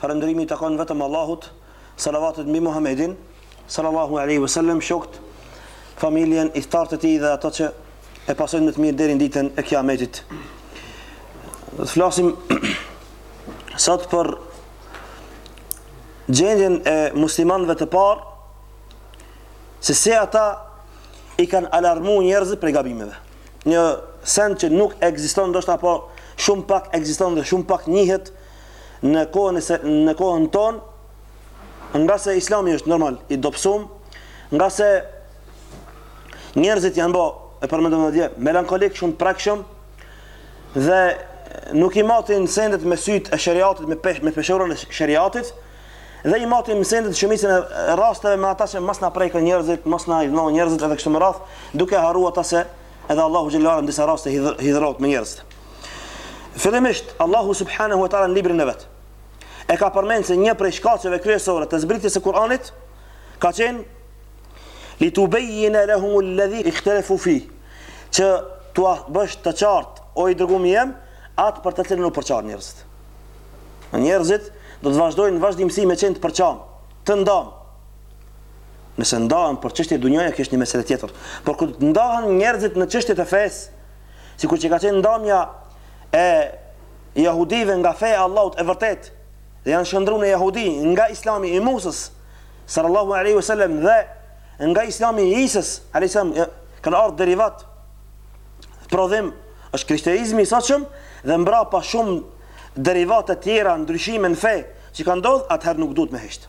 Falënderimi i takon vetëm Allahut, salavatet mbi Muhammedin, sallallahu alaihi wasallam, shokët, familjen, ithtarët e tij dhe ata që e pasojnë me të mirë derin ditën e Kiametit. Do të flasim sot për gjendjen e muslimanëve të parë se si ata i kanë alarmu njerëzit prej gabimeve. Një send që nuk ekziston ndoshta apo shumë pak ekziston dhe shumë pak njihet në kohën e, në kohën tonë ngase islami është normal i dobësum ngase njerëzit janë bo e përmendëm dhe dje melankolik shumë t'prekshëm dhe nuk i matin sendet me syt e sheriatit me, pesh, me peshoren e sheriatit dhe i matim sendet shumicën e rasteve me ata që mos na preken njerëzit mos na idhnohen njerëzit edhe kështu me radhë duke harru ata se Edhe Allahu xhelle ue ala në disa raste hidhërohet me njerëzit. Fillimisht Allahu subhanahu wa taala në librin e vet e ka përmendur se një prej shkaqeve kryesore të zbritjes së Kuranit ka qenë li tubejjine lehumul-ledhi ihtelefu fih që t'ua bësh të qartë o i dërgumi jem atë për të cilën u përçanë njerëzit. Njerëzit do të vazhdojnë në vazhdimësi me qenë të përçamë të ndamë Nëse ndahen për çështje dunjaje, kjo është një meselë tjetër. Por kur ndahen njerëzit në çështje të fesë, sikur që ka qenë ndamja e jehudive nga feja e Allahut e vërtetë, dhe janë shndërruar në jehudi nga Islami i Musës sallallahu alaihi wasallam dhe nga Islami i Isës alaihi salam kanë ardhur derivat prodhim është krishterizmi i sotshëm dhe mbrapa shumë derivate të tjera ndryshime në fe që kanë ndodhur atëherë nuk duhet me hesht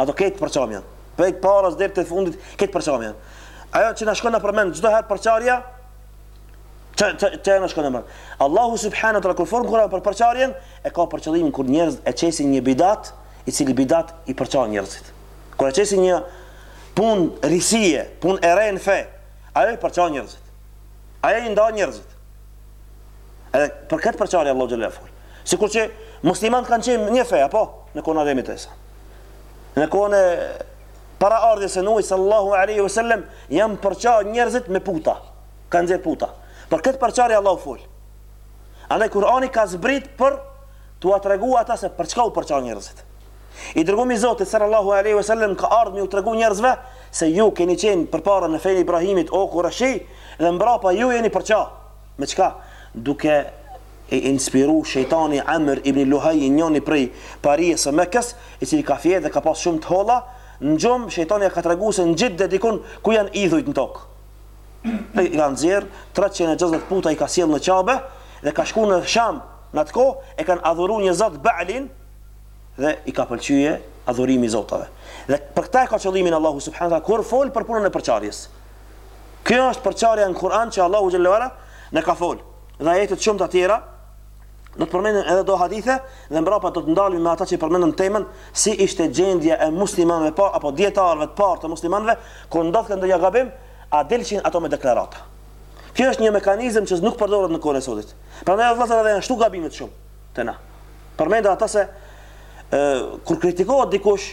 Ata, këtë përçamjen. Prej të parës deri te të fundit këtë përçamjen. Ajo që na shkon nëpër mend çdo herë përçarja që që që na shkon nëpër mend. Allahu subhanahu teala kur fol n'Kur'an për përçarjen e ka për qëllim kur njerëzit e qesin një bidat, i cili bidat i përçan njerëzit. Kur e qesin një punë risie, punë e re n'fe, ajo i përçan njerëzit. Ajo i ndan njerëzit. Edhe për këtë përçarje Allahu xhelle fol. Sikur që muslimanët kanë qenë një fe apo në kohën e Ademit, e sa. Në kohën e para ardhjes së Nuhit sallallahu alaihi wasallam janë përçar njerëzit me puta. Kanë nxjerr puta. Për këtë përçarje Allahu fol. Andaj Kurani ka zbrit për t'ua treguar ata se për çka u përçanë njerëzit. I dërgumi i Zotit sallallahu alaihi wasallam ka ardhur me u tregu njerëzve se ju keni qenë përpara në fenë e Ibrahimit o Kurejsh dhe mbrapa ju jeni përça. Me çka? Duke e inspiru shejtani Amr ibn Luhaj, njëni prej parijës së Mekës, i cili ka fjetë dhe ka pas shumë të holla, në gjumë shejtani i ka tregu se në Xhide dikun ku janë idhujt në tokë. Dhe i ka nxjerrë, 360 puta i ka sjellë në Qabe dhe ka shku në Sham në atë kohë, e kanë adhuru një zot Baalin, dhe i ka pëlqye adhurimi i zotave. Dhe për këta e ka qëllimin Allahu subhanahu taala kur fol për punën e përçarjes. Kjo është përçarja në Kur'an që Allahu xhallahu ala na ka fol. Dhe ajete të shumta tjera do të përmendim edhe do hadithe dhe mbrapa do të ndalemi me ata që përmendën temën si ishte gjendja e muslimanëve pa apo dietarëve të parë të muslimanëve kur ndodhte ndonjë gabim a dilshin ato me deklarata. Kjo është një mekanizëm që nuk përdoret në kohën e sotit. Prandaj vëllezërat kanë ashtu gabime të shumë. Të na. Përmenda ata se e, kur kritikohet dikush,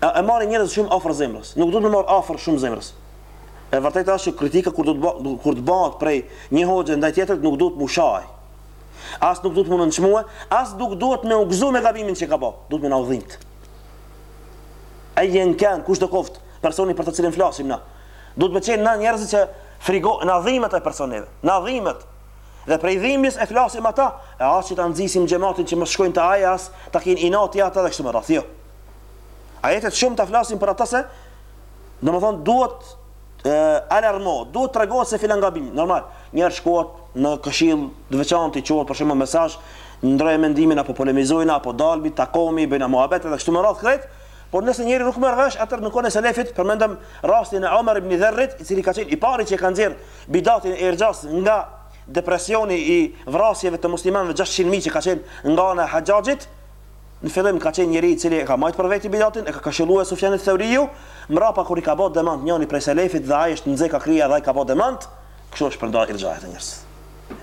e, e marrin njerëzit shumë afër zemrës. Nuk duhet të marr afër shumë zemrës. E vërtetë është që kritika kur do të bëhet kur të bëhet prej një hoxhe ndaj tjetrit nuk duhet me sha. As nuk duhet me nënçmue, as nuk duhet me u gëzu me gabimin që ka bë. Duhet me na u dhimt. Ai kan kush do koft personi për të cilin flasim na. Duhet të jemë na njerëz që frigohemi na dhimbet ai person. Na dhimbet Dhe prej dhimbjes e flasim ata, e as që ta nxisim xhematin që mos shkojnë te ai as ta kemi inat ata dhe kështu me radhë. Jo. Ajetet shumta flasin për ata se domethënë duhet me alarmu, duhet tregohet se filan gabim, normal. Njëherë shkohet në këshill të veçantë, çuhet për shembull mesazh, ndrojë mendimin apo polemizojnë apo dalim takohmi, bëjmë muhabet edhe kështu me radhë krejt. Por nëse njeri nuk merr vesh, atëherë nuk ka selefit, përmendëm rastin e Omer ibn Dherrit, i cili ka qenë i pari që e ka nxjerr Bidatin e irxhas nga depresioni i vrasjeve të muslimanëve gjashtëqind mijë që ka qenë nga ana e Haxhaxhit, në fillim ka qenë njeri i cili e ka majtë për veti bidatin, e ka këshilluar Sufjan Theuriu, mrapa kur i ka bë demant njëri prej selefit dhe ai është nxe ka kryja dhe ai ka bë demant, kështu është shpërndarë irxhaja te njerëzit.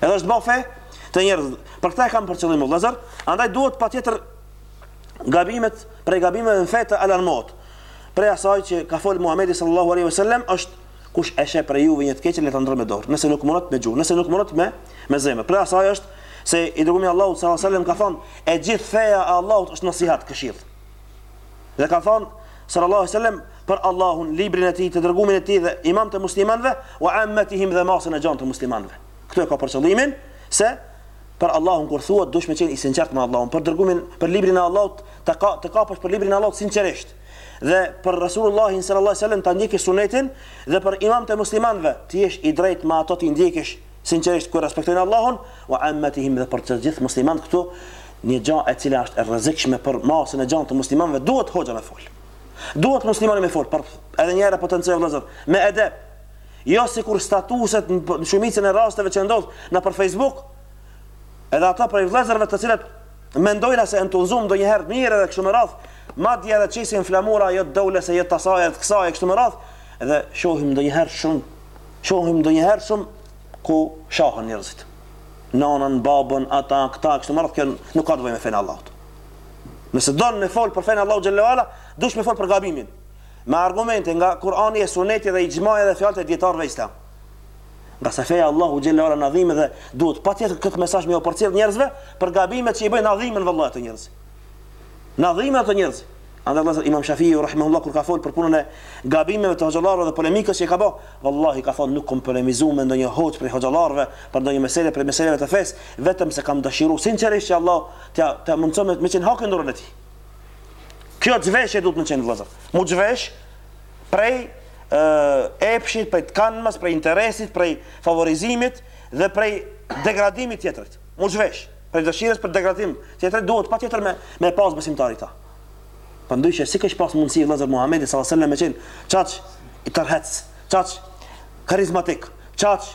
Edhe është bë fe te njerëzit. Për këtë e kam për qëllim vëllazër, andaj duhet patjetër gabimet prej gabimeve në fe të alarmohet. Prej asaj që ka fol Muhamedi sallallahu alaihi wasallam është Kush e sheh prej juve një të keqen le ta ndërrojë me dorë, nëse nuk mundet me gjuhë, nëse nuk mundet me me zemër. Prej asaj është se i dërgumi Allahut sallallahu alaihi wasallam ka thënë, e gjithë feja e Allahut është nasihat, këshill. Dhe ka thënë sallallahu alaihi wasallam për Allahun, librin e tij, të dërgumin e tij dhe imamët e muslimanëve, wa ammatihim dhe masën e gjanë të muslimanëve. Këtu e ka për qëllimin se për Allahun kur thua duhesh me qenë i sinqert me Allahun, për dërgumin, për librin e Allahut, të ka të kapësh për librin e Allahut sinqerisht. dhe për Rasulullahin sallallahu alaihi wasallam ta ndjekësh sunetin dhe për imamët e muslimanëve t'i jesh i drejtë me ato t'i ndjekësh sinqerisht kur respektojnë Allahun wa ammatihim dhe për të gjithë muslimanët këtu një gjë e cila është e rrezikshme për masën e gjanë të muslimanëve duhet hoxha me fol duhet muslimani me fol por edhe një herë potencoj vëllazër me edep jo sikur statuset në shumicën e rasteve që ndodhin nëpër Facebook edhe ata prej vëllazërve të cilët Mendojna se janë t'udhzum, do njerëz të mirë edhe kështu më radh, madje edhe qesin flamura jo të dole se jo të asaj edhe të kësaj e kështu me radhë, edhe shohim ndonjëherë shumë, shohim ndonjëherë shumë ku shahen njerzit. Nanën, babën, ata, këta, kështu me radhë, kjo nuk ka të bëjë me fenë e Allahut. Nëse don me folë për fenë e Allahut xhelle ue ala, duhesh me folë për gabimin. Me argumente nga Kurani e Suneti dhe ixhmai edhe fjalët e dijetarëve islam. Ngase feja e Allahut xhelle ue ala ndalon gabime dhe duhet patjetër këtë mesazh me ua përcjell njerëzve për gabimet që i bëjnë adhimen vëllaj të njerëz. Në adhime të njerëz. Andaj Allah, imam Shafiu rahimehullah kur ka folë për punën e gabimeve të hoxhallarve dhe polemikës që i ka bo, vallahi ka thonë nuk kom polemizu me ndonjë hoxhë prej hoxhallarve për ndonjë mesele prej meseleve të fesë, vetëm se kam dëshiru sinqerisht që Allahu t'ia mundëson me qenë haku n'dorën e tij. Kjo zhveshje duhet me qenë vëllazër. M'u zhveshë, prej epshit, prej të kanëmës, prej interesit, prej favorizimit dhe prej degradimit t'tjetrit. M'u zhvesh, prej dëshirës për degradim t'tjetrit, duhet patjetër me, me e pas besimtari ta. Përndryshe si kish pas mundësi vllazër Muhammedi s.a.s. me qenë qaq i tërheqës, qaq karizmatik, qaq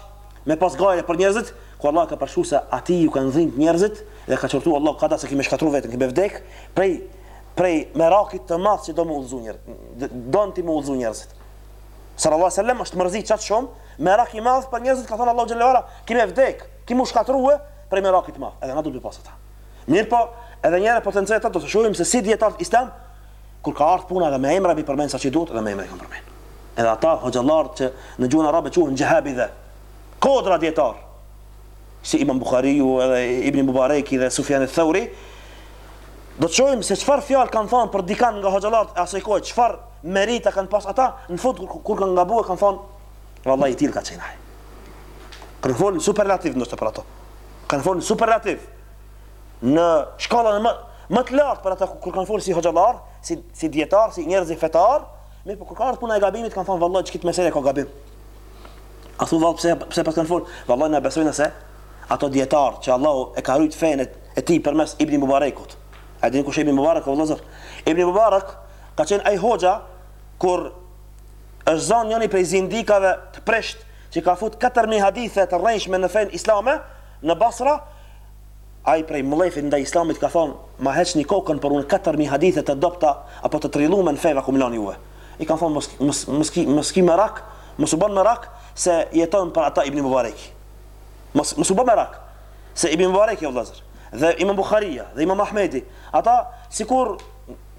me pas gajre për njerëzit, ku Allahu ka përshkru se atij iu kanë dhimb njerëzit dhe e ka qortu Allahu qaq sa ki me shkatrru veten, ki me vdek prej prej merakit të madh që do me udhëzu njerëz, don ti me udhëzu njerëzit. Salallahu alejhi ue selem është mërzit qaq shumë, merak i madh për njerëzit, ka thonë Allahu xhelle ue ala, ki me vdek, ki m'u shkatru, prej merakit të madh, edhe na duhet me pas ta. Mirëpo, edhe një herë po e potencoj atë, do të shohim se si dijetarët islam, kur ka ardhë puna dhe me emra m'i përmend sa që duhet, edhe me emra i kanë përmend. Edhe ata hoxhallarët që në gjuhën arabe quhen xhehabidhe, kodra dijetarë, si Imam Buhariu edhe Ibn Mubareki dhe Sufjani Thauri, do të shohim se çfarë fjalë kanë thënë për dikan nga hoxhallarët e asaj kohe, çfarë merita kanë pas ata, në fund kur, kur kanë gabuar kanë thënë, vallahi i tillë ka qenë ai. Kanë fol n'superlativ ndoshta për ata. Kanë fol n'superlativ në shkallën më më të lartë për ata kur kanë folur si hoxhallar, si si dijetar, si njerëz fetar, mirëpo kur ka ardhur puna e gabimit kanë thënë vallahi n'qit mesele ka gabim. A thu vallë pse pse paskan fol? Vallahi na besojmë se ata dijetarë që Allahu e ka rujt fenë e tij përmes Ibn Mubarekut. A dini kush o Ibn Mubarek o vëllazër? Ibn Mubarek ka qenë ai hoxha kur është zonë njëri prej zindikëve të prisht që ka fut 4.000 hadithe të rrenjshme në fenë islame në Basra ai prej mëllefit ndaj islamit ka thonë ma heqni kokën, por unë 4.000 hadithe të dobta apo të trillume në fe jau kom lon juve i kanë thonë mos mos mos ki mos ki merak, mos u bën merak se jetojnë për ata Ibn Mubareki. Mos mos u bën merak se Ibn Mubareki o vëllazër dhe Imam Buharia dhe Imam Ahmedi, ata sikur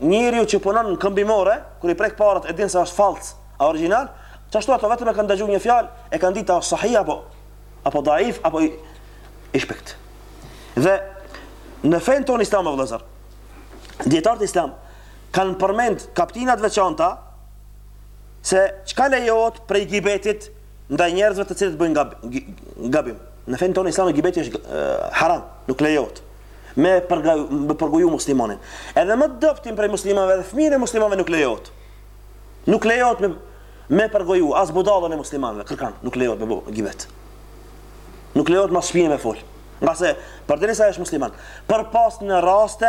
njeriu që punon në këmbimore, kur i prek parat e din se është fals, a original, ashtu ato vetëm e kanë dëgjuar një fjalë, e kanë ditë është sahih apo apo daif apo i, i shpekt. Dhe në fen ton islam vëllazër, dietar të islam kanë përmend kaptina të veçanta se çka lejohet prej gibetit ndaj njerëzve të cilët bëjnë gabim. Në fenë tonë islame gibeti është haram, nuk lejohet. Me me përgoju muslimonin. Edhe më të dobëtin prej muslimanëve dhe fëmijën e muslimanëve nuk lejohet. Nuk lejohet me me përgoju as budallën e muslimanëve, kërkënd, nuk lejohet me bëj gibet. Nuk lejohet mas shpine me fol. Nga se, përderisa është musliman, përpos në raste,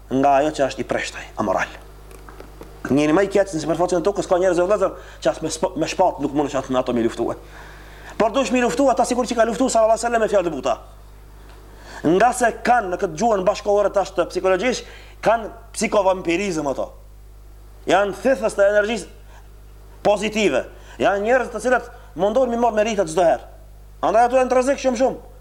nga ajo që është i prishtë aj, amoral. Njeri më i keq në sipërfaqen e tokës ka njerëz vëllezër që as me, me shpat nuk mundesh ato me i luftue. Por dush me i luftu ata sikur që ka luftuar sallallahu alajhi wasallam me fjalë të buta. Nga se kanë në këtë gjuhën bashkëkohore tash të psikologjisë, kanë psikovampirizëm ato. Janë thithës të energjisë pozitive. Janë njerëz të cilët mundohen me i marrë meritat çdo herë. Andaj ato janë rrezik shumë shumë.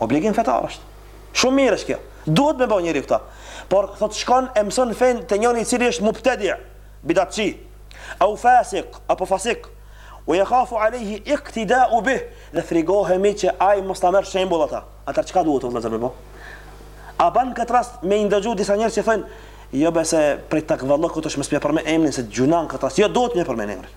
Obligim fetar është. Shumë mirë është kjo. Duhet me bëjë njeri këta. Por, thot, shkon e mëson fenë te njeri i cili është mubtedi, bidatçi, au fasik, apo fasik, ue jekhafu alejhi iktidau bih, dhe frigohemi që ai mos ta merr shembul ata. Atëherë çka duhet o vllezër me bo? A banë këtë rast me i ndëgju disa njerëz që thonë, jo besa prej takvallëkut është mos me përmend emnin, se gjunah n'këtë rast, jo duhet me përmend emrin.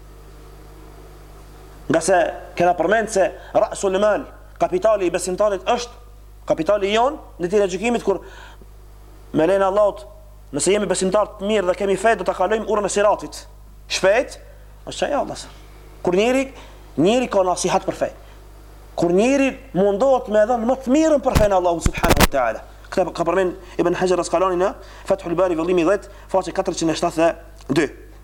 Nga se kena përmend se rasul mal, kapitali i besimtarit është kapitali i jon në ditën e gjykimit kur me lejen e Allahut, nëse jemi besimtar të mirë dhe kemi fe do ta kalojmë urën e siratit. Shpejt, është ai ihlas. Kur njeri, njeri ka nasihat për fe. Kur njeri mundohet me dhënë më të mirën për fenë e Allahut subhanahu wa taala. Këtë e ka përmend Ibn Hajar Asqalani në Fathul Bari vëllimi 10, faqe 472.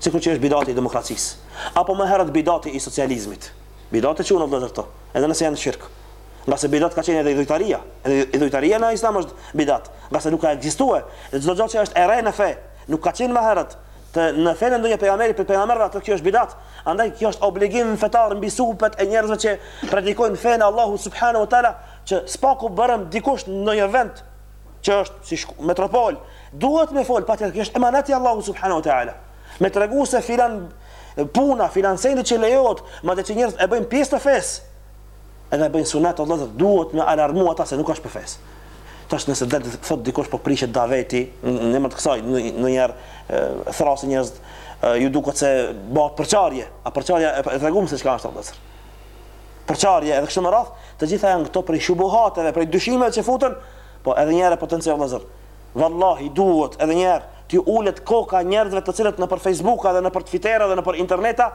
Sikur që është bidati i demokracisë. Apo më herët bidati i socializmit. Bidate quhen vëllezër këto, edhe nëse janë shirk. Nga se bidat ka qenë edhe idhujtaria. Edhe idhujtaria në islam është bidat. Nga se nuk ka ekzistue. Dhe çdo gjë që është e re në fe. Nuk ka qenë më herët. në fenë e ndonjë pejgamberi prej pejgamberëve atëherë kjo është bidat. Andaj kjo është obligim fetar mbi supet e njerëzve që predikojnë fenë e Allahut Subhanehu wa Tala që së paku barem dikush në një vend që është si shku, metropol, duhet me fol, patjetër, kjo është emaneti Allahu subhanahu wa taala. Me tregu se filan puna, filan sendi që lejohet, madje që njerëzit e bëjnë pjesë të fesë. Edhe e bëjnë sunet vëllazër, duhet me alarmu ata se nuk është prej fesë. Tash nëse del të thot dikush po prishet daveti, në emër të kësaj, ndonjëherë thërrasin njerëzit ju duket se bëhet përçarje, a përçarja e treguam se çka është vëllazër. përçarje edhe kështu me radh, të gjitha janë këto prej shubuhateve, prej dyshimeve që futen, po edhe një herë e potencoj vëllazër. Vallahi duhet edhe një herë t'ju ulet koka njerëzve të cilët nëpër Facebooka dhe nëpër Twittera dhe nëpër interneta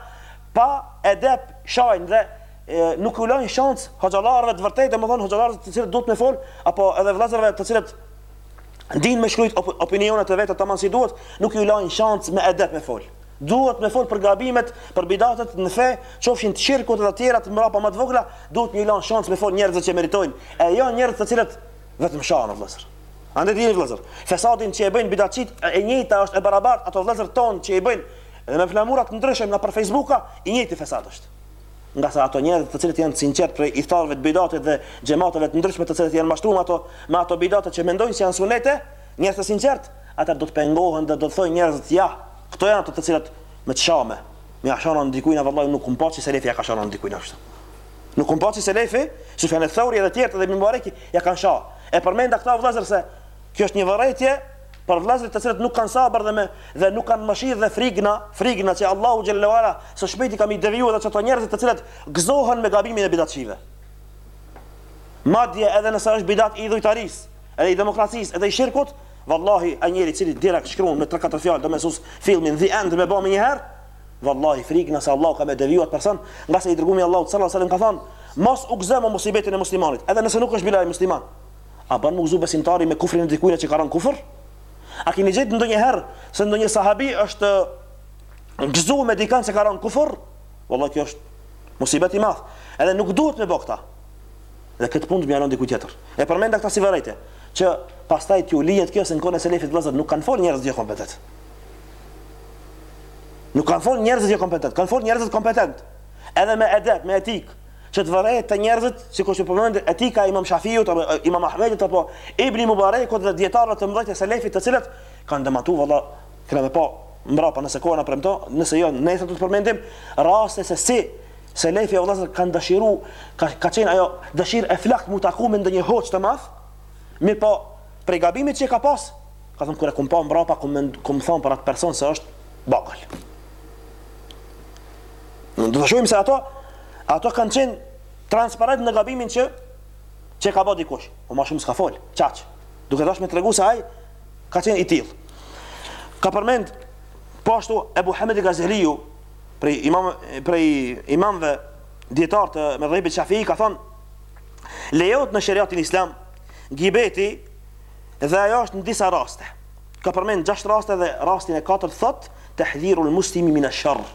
pa edep shajnë dhe nuk u lajnë shans hoxhallarëve të vërtetë, domethënë hoxhallarët të cilët duhet me fol apo edhe vëllazërve të cilët dinë me shkrujt op opinionet e veta tamam si duhet, nuk ju lajnë shans me edep me fol. Duhet me fol për gabimet, për bidatet në fe, qofshin të shirkut dhe të tjera të mëdha apo më të vogla, duhet me ju lan shans me fol njerëzve që meritojnë, e jo njerëz të cilët vetëm shanë vëllazër. Andaj dini vëllazër, fesadin që e bëjnë bidatçit, e njëjta është e barabartë ato vëllazër ton që i bëjnë dhe me flamura të ndryshëm nëpër Facebooka, i njëjti fesad është. ngase ato njerëz të cilët janë të sinqertë prej ithtarëve të bidatit dhe xhemateve të ndryshme të cilët janë mashtruar ato me ato bidate që mendojnë se janë sunete, njerëz të sinqertë, atëherë do të pengohen dhe do të thonë njerëzit ja, këto janë ato të cilët me të shame, me ja sha nanën dikujt, na vallahi nuk kum pa që selefi ja ka sha nanën dikujt ashtu. Nuk kum pa që selefi, Sufjan eth-Theuri dhe të tjerë edhe Ibn Mubareki ja kanë sha. E përmenda këta vëllazër se kjo është një vërejtje Për vëllezërit të cilët nuk kanë sabër dhe me dhe nuk kanë mëshirë dhe frigna, frigna që Allahu xhel-le ue ala së shpejti ka me i deviju edhe qato njerëz të cilët gëzohen me gabimin e bidatçive. Madje edhe nëse është bidat i idhujtarisë, edhe i demokracisë, edhe i shirkut, vallahi ai njeri i cili direkt shkruan me 3-4 fjalë do me sos filmin The End me bë me një herë, vallahi frigna se Allahu ka me deviju at person, ngase i dërgumi Allahut sallallahu alaihi wasallam ka thënë, mos u gëzo me musibetin e muslimanit, edhe nëse nuk është bile ai musliman. A bën mu gëzu besimtari me kufrin e dikujna që ka rënë kufër? A keni gjetë ndonjëherë se ndonjë sahabi është gëzu me dikën që ka rënë kufër? Wallahi kjo është musibet i madh. Edhe nuk duhet me bë këta. Dhe këtë punë t'mi ja lan dikujt tjetër. E përmenda këta si vërejtje, që pastaj t'ju lihet kjo se në kohën e selefit vëllazër nuk kanë fol njerëz jokompetent. Nuk kanë fol njerëz jokompetent, kanë fol njerëz kompetent. Edhe me edep, me etik, që të vërehet te njerëzit, sikur që përmendet etika e imam Shafiut, imam Ahmedit, apo Ibni Mubarekut dhe dijetarëve të mdhej të Selefit të cilët, kanë debatu vëlla, kena me pa mbrapa nëse koha na premton, nëse jo nesër do të përmendim, raste se si Selefi vëllazër kanë dëshiru, ka, ka qenë ajo dëshirë e flakt mu taku me ndonjë hoxhë të madh, mirëpo prej gabimit që ka pas, ka thënë kur e kum pa mbrapa kum, kum thonë për atë person se është bakall. Do të shohim se ato ato kanë qenë transparent në gabimin që që ka bë dikush. Po më shumë s'ka fol, çaq. Duke dashur të tregoj se ai ka qenë i tillë. Ka përmend po ashtu Ebu Hamid Gazeliu prej imam prej imamve dietar të medhhebit Shafi ka thon lejohet në shariatin islam gibeti dhe ajo është në disa raste. Ka përmend gjashtë raste dhe rastin e katërt thot tahdhirul muslimi min ash-sharr.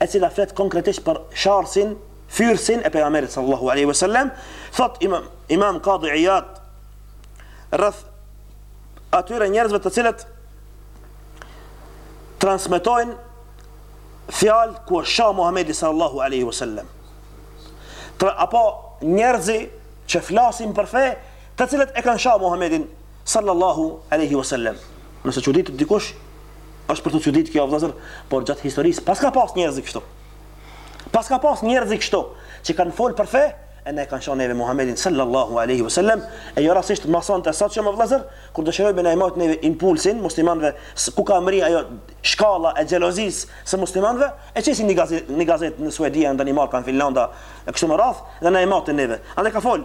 e cila flet konkretisht për sharsin, fyrsin e pejgamberit sallallahu alaihi wasallam, thot Imam Imam Kadi Ijad rreth atyre njerëzve të cilët transmetojnë fjalë ku është sha Muhamedi sallallahu alaihi wasallam. Tra apo njerëzi që flasin për fe, të cilët e kanë sha Muhamedin Sallallahu alejhi wa sallam. Nëse çuditet dikush, është për t'u çuditë kjo vëllazër, por gjatë historisë paska pas njerëz kështu. Paska pas njerëz kështu që kanë fol për fe, e ne kanë sha neve Muhammedin sallallahu alaihi wasallam, e jo rastisht mason të sot që më vëllazër, kur dëshirojnë me na e mat neve impulsin muslimanëve, ku ka mri ajo shkalla e xhelozisë së muslimanëve, e qesin një gazet, një gazet në Suedi, në Danimarka, në Finlanda, e kështu me radhë, dhe na e mat neve. Andaj ka fol,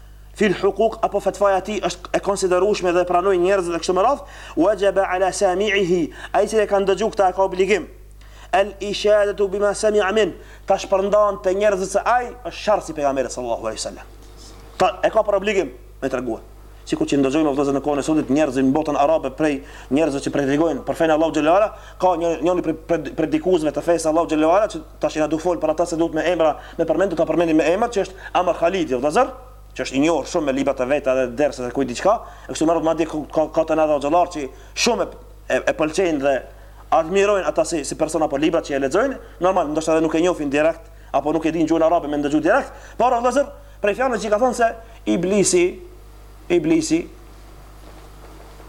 fi l'huquk apo fetvaja e tij është e konsiderueshme dhe e pranojnë njerëzit e kështu me radhë, wajaba ala sami'ihi, ai që e ka ndëgju këtë e ka obligim, al ishadatu bima sami'a min, ta shpërndan te njerëzit se ai është sharsi i pejgamberit sallallahu alaihi wasallam. Ta e ka për obligim me treguar. Sikur që ndëgjojmë o vëllezër në kohën e sotit njerëzit në botën arabe prej njerëzve që predikojnë për fenë e Allahut xhelle ue ala, ka një njëri prej predikuesve të fesë Allahut xhelle ue ala që Tashi na duhet fol për ata se duhet me emra me përmend do ta përmendim me emër që është Amr Khalidi vëllëzër që është i njohur shumë me libra të veta dhe derset e kujt diçka e kështu me radhë madje ka ka te na edhe hoxhallar që shumë e, e pëlqejnë dhe admirojnë atë si, si person apo librat që e lexojnë normal ndoshta edhe nuk e njohin direkt apo nuk e dinë gjuhën arabe me ndëgju direkt por vëllëzër prej fjalës që ka thonë se iblisi iblisi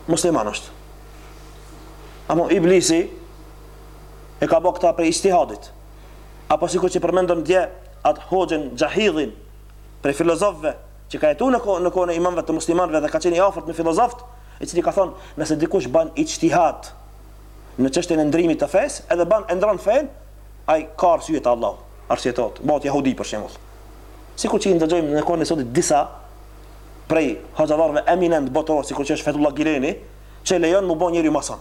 musliman është apo iblisi e ka bo këtë prej ijtihadit, apo sikur që përmendëm dje atë hoxhën Xhahidhin prej filozofëve që ka jetu në kohë në kohën e imamëve të muslimanëve dhe ka qenë i afërt me filozofët, i cili ka thonë, nëse dikush bën ijtihad në çështjen e ndrimit të fesë, edhe bën e ndron fenë, ai ka arsye te Allahu, arsyetohet, bëhet jehudi për shembull. Sikur që i ndëgjojmë në kohën e sotit disa prej hoxhallarëve eminent botëror, sikur që është Fethullah Gyleni, që lejon mu bë njëri mason.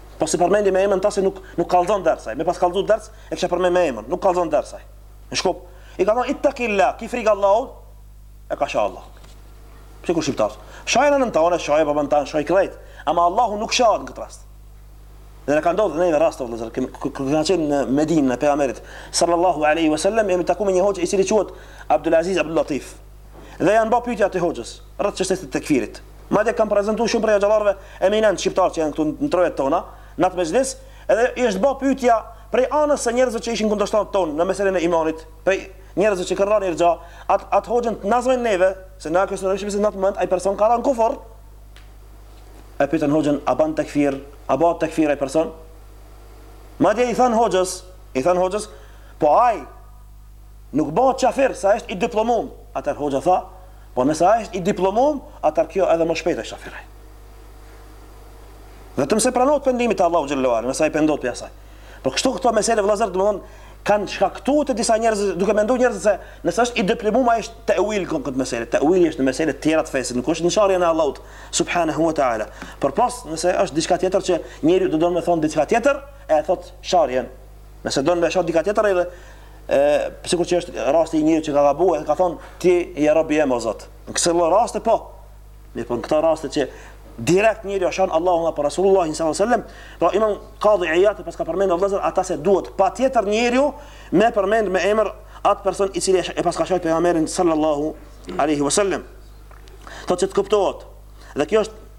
Po si përmendi me emën tashi nuk nuk kallzon dersaj. Me pas kallzu ders e kisha përmend me emën, nuk kallzon dersaj. Në shkup. I ka thonë ittaqillah, ki frikë Allahut. E ka sha Allahun. Pse kur shqiptar? Shajë nënën tone, shajë babën tanë, shajë krejt. Ama Allahu nuk shahet në këtë rast. Dhe në ka ndodhë neve rast, vëllezër, kur kena qenë në Medinë, të Pejgamberit, sallallahu aleyhi wa sallam, jemi taku me një hoxhë i cili quhet Abdul Aziz Abdul Latif. Dhe janë ba pyetja te hoxha, rreth çështjes së tekfirit. Madje kam prezantuar shumë prej hoxhallarëve eminentë shqiptarë që janë këtu në trojet tona, në atë mexhlis, edhe i është bërë pyetja prej anës së njerëzve që ishin kundërshtarët tonë në meselën e imanit, prej njerëzve që kanë rënë n'irxha, atë atë hoxhën na zënë neve, se na akuzojshin se në atë moment ai person ka rënë n'kufër. E pyetën hoxhën a bën tekfir, a bëhet tekfir ai person? Madje i thanë hoxhës, i thanë hoxhës, po ai nuk bëhet qafir, se është i diplomum. Atër hoxha tha, Po nëse ai është i diplomum, atëherë kjo edhe më shpejt është qafir ai. Vetëm se pranohet pendimi te Allahu xhelle ue ala, nëse ai pendohet për asaj. Po kështu këto mesela vëllazër, domthon kanë shkaktuar te disa njerëz duke menduar njerëz se nëse është i diplomum ai është te'uil kon këtë meselë. Te'uili është në meselë të tjera të fesë, nuk është në sharjen e Allahut subhanahu wa taala. Por pas nëse është diçka tjetër që njeriu do me thonë diçka tjetër, e thot sharjen. Nëse don me sha diçka tjetër edhe e sikur që është rasti i njeriut që ka gabuar dhe ka thonë ti je robi jem o Zot. Në këtë lloj raste po. Mirëpo në këto raste që direkt njeriu shan Allahun apo Rasulullah sallallahu alaihi wasallam, pra imam Kadi Ijad paska përmendur o vllazër atë se duhet patjetër njeriu me përmend me emër atë person i cili e paska shajt pejgamberin sallallahu alaihi wasallam. Thotë që të kuptohet. Dhe kjo është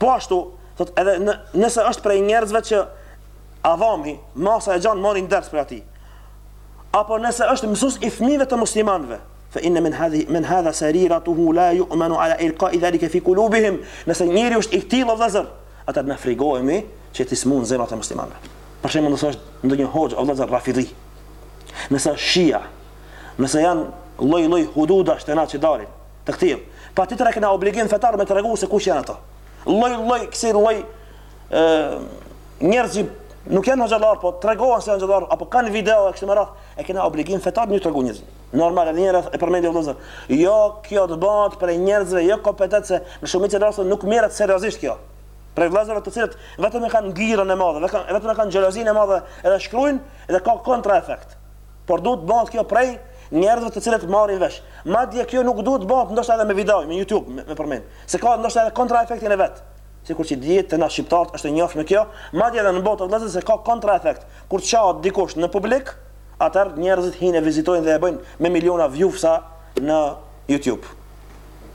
Po ashtu, thot edhe në, nëse është prej njerëzve që avami, masa e gjanë marrin ders prej atij. Apo nëse është mësues i fëmijëve të muslimanëve, fa inna man hadhi man hadha sariratuhu la yu'manu ala ilqa'i dhalika fi qulubihim. Nëse njeri është i tillë o vllazër, atëherë na frigohemi që t'i smun zemrat e muslimanëve. Për shembull, nëse është ndonjë hoxh o vllazër rafidhi, nëse është shia, nëse janë lloj-lloj hududash tash na që dalin, të këtillë. Patjetër e kena obligim fetar me tregu se kush janë ata. Lloj-lloj, kësi lloj njerëz që nuk janë hoxhallarë, po tregohen se janë hoxhallarë, apo kanë video e kështu me radhë, e kena obligim fetar me tregu njerëzve. Normal, edhe njerëz e përmendi o vllezër. Jo kjo të bëhet prej njerëzve jokompetent se në shumicë të rasteve nuk merret seriozisht kjo. Prej vllezërve të cilët vetëm e kanë gajren e madhe, vetëm e kanë xhelozinë e madhe edhe shkrujnë edhe ka kontraefekt. Por duhet të bëhet kjo prej njerëzve të cilët marrin vesh. Madje kjo nuk duhet të bëhet ndoshta edhe me video, me YouTube, me, me përmend. Se ka ndoshta edhe kontraefektin e vet. Sikur që dihet te na shqiptarët është e njohshme kjo, madje edhe në botë vëllezër se ka kontraefekt. Kur çohet dikush në publik, atëherë njerëzit hinë e vizitojnë dhe e bëjnë me miliona views-a në YouTube.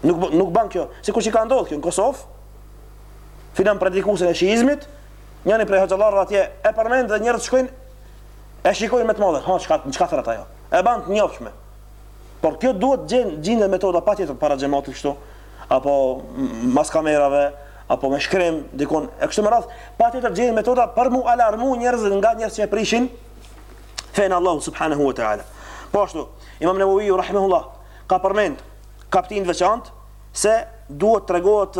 Nuk nuk bën kjo. Sikur që ka ndodhur kjo në Kosovë. Filan predikuesin e shiizmit, njëri prej hoxhallarëve atje e përmend dhe njerëzit shkojnë E shikojnë me të madhe, ha, çka, çka thërret ajo. E banë të njofshme. Por kjo duhet gjenë, gjindet metoda patjetër para xhematit kështu, apo mas kamerave, apo me shkrim, dikon, e kështu më radhë, patjetër gjenë metoda për mu alarmu njerëzit nga njerëz që e prishin fenë e Allahut subhanahu wa ta'ala. Po ashtu, imam Neveviu, rahimahullah, ka përmend kaptinë t'veçantë, se duhet të tregohet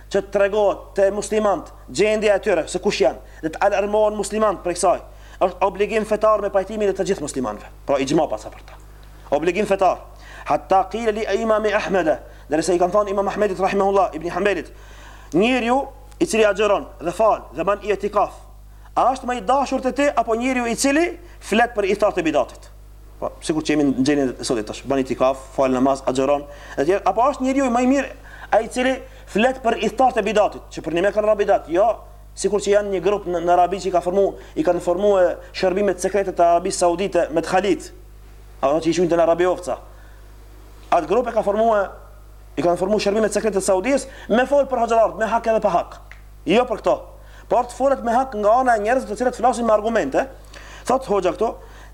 që të tregohet te muslimantë gjendja e tyre se kush janë dhe të alarmohen muslimantë prej kësaj, është obligim fetar me pajtimin e të gjithë muslimanëve. Pra ixhma paska për ta. Obligim fetar. Hatta qila li imam Ahmed, derisa i kanë thënë Imam Ahmedit rahimahullah ibn Hanbelit, njeriu i cili agjëron dhe falet dhe bën itikaf, a është më i dashur te ti apo njeriu i cili flet për ithtarët e bidatit? Po, sikur që jemi në gjendjen e sotit tash, bën itikaf, fal namaz, agjëron, etj. Apo është njeriu më i mirë ai i cili flet për ithtarët e bidatit, që përnjëmend kanë ra në bidat, jo, sikur që janë një grup në, në Arabi që i ka formu, i kanë formu e shërbimet sekrete të Arabisë Saudite medkhalit. Ata që ishin në Arabi ofca. Atë grup e ka formu e, i kanë formu shërbimet sekrete të Saudis, me folë për hoxhallarët, me hak edhe pa hak. Jo për këto. Por të folet me hak nga ana e njerëzve të cilët flasin me argumente. Thot hoxha këtu,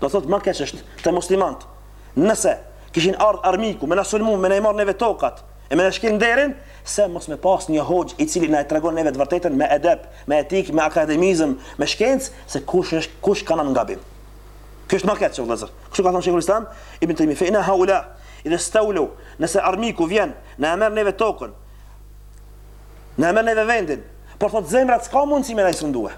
Do thotë ma keq është te muslimant nëse kishin ardh armiku me na sulmu me na i marr neve tokat e me na shkel nderin se mos me pas një hoxhë i cili na e tregon neve të vërtetën me edep me etikë me akademizëm me shkencë se kush është kush ka ra në gabim ky është ma keq o vëllazër kështu ka thënë shejhul islam ibn taymi fe inna haula idha stawlu nëse armiku vjen na e merr neve tokën na e merr neve vendin por thot zemrat s'ka mundësi me na i sundue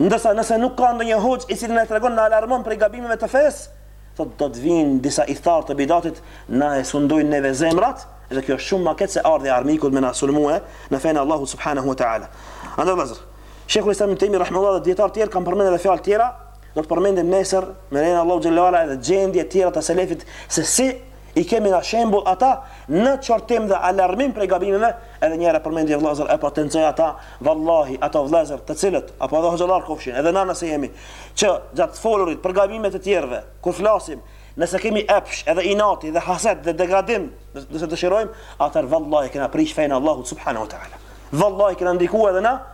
Ndërsa nëse nuk ka ndonjë hoxhë i cili na e tregon na alarmon prej gabimeve të fesë, thotë do të vijnë disa ithtarë të bidatit na e sundojnë neve zemrat dhe kjo është shumë ma keq se ardhja e armikut me na sulmue në fenë e Allahut subhanahu wa taala. Andaj vëllazër, Sheikhul Islam Ibn Taymi rahimahullahu dhe dietar të tjerë kanë përmendur edhe fjalë të tjera, do të përmendim nesër me lejen e Allahut xhelle ue ala edhe gjendje të tjera të selefit se si I kemi na shembull ata në qortim dhe alarmim prej gabimeve, edhe njëherë përmendi vëllezër e potencoj ata, vallahi ata vëllezër të cilët apo edhe hoxhallar kofshin, edhe na nëse jemi, që gjatë të folurit për gabimet e tjerëve, kur flasim, nëse kemi epsh edhe inat dhe haset dhe degradim, nëse dëshirojmë, atëherë vallahi kena prish fenë e Allahut subhanahu wa taala. Vallahi kena ndiku edhe na